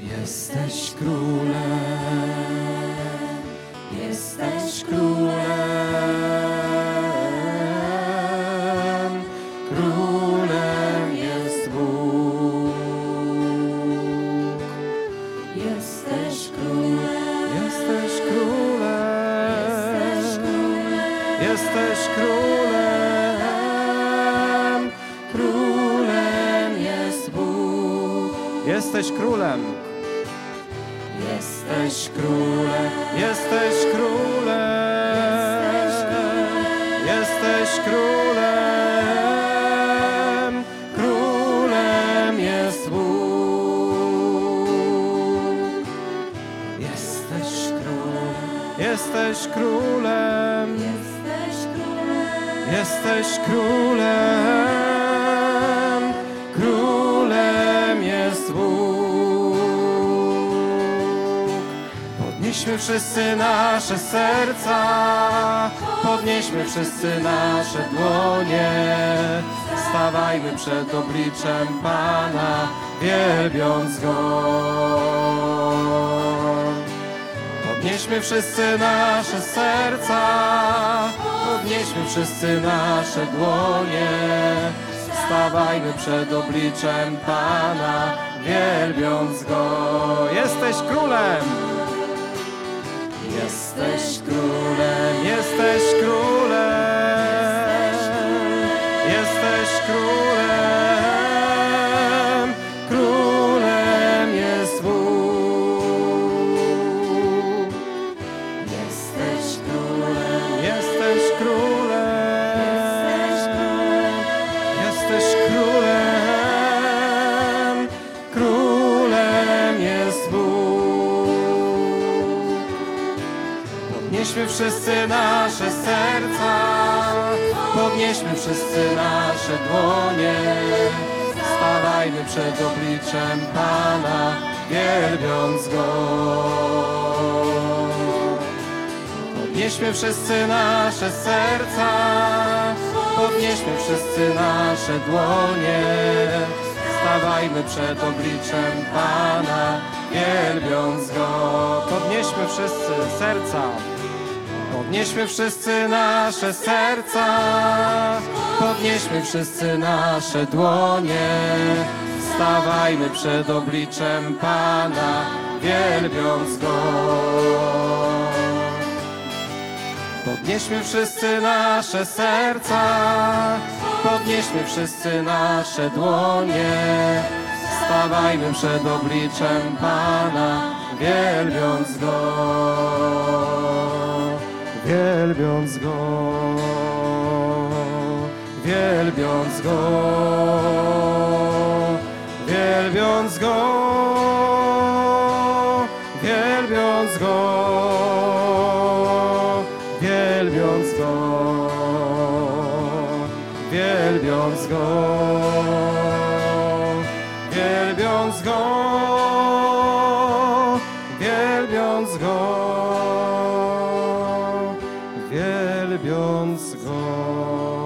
Jesteś królem, jesteś królem, królem jest Bóg. Jesteś królem, jesteś królem, jesteś królem, królem jest Bóg. Jesteś królem. Jesteś królem, jesteś królem, jesteś królem, królem. Jest Bóg. Jesteś królem, jesteś królem, jesteś królem, Podnieśmy wszyscy nasze serca, podnieśmy wszyscy nasze dłonie, stawajmy przed obliczem Pana, wielbiąc Go. Podnieśmy wszyscy nasze serca, podnieśmy wszyscy nasze dłonie, stawajmy przed obliczem Pana, wielbiąc Go. Jesteś królem! Jesteś królem, jesteś królem, jesteś królem, Podnieśmy wszyscy nasze serca, podnieśmy wszyscy nasze dłonie, stawajmy przed obliczem Pana, wielbiąc Go. Podnieśmy wszyscy nasze serca, podnieśmy wszyscy nasze dłonie, stawajmy przed obliczem Pana, wielbiąc Go. Podnieśmy wszyscy serca, podnieśmy wszyscy nasze serca, podnieśmy wszyscy nasze dłonie, stawajmy przed obliczem Pana, wielbiąc Go. Podnieśmy wszyscy nasze serca, podnieśmy wszyscy nasze dłonie, stawajmy przed obliczem Pana, wielbiąc Go, wielbiąc Go, wielbiąc Go, wielbiąc Go, wielbiąc Go, wielbiąc Go, wielbiąc Go, wielbiąc Go, wielbiąc Go.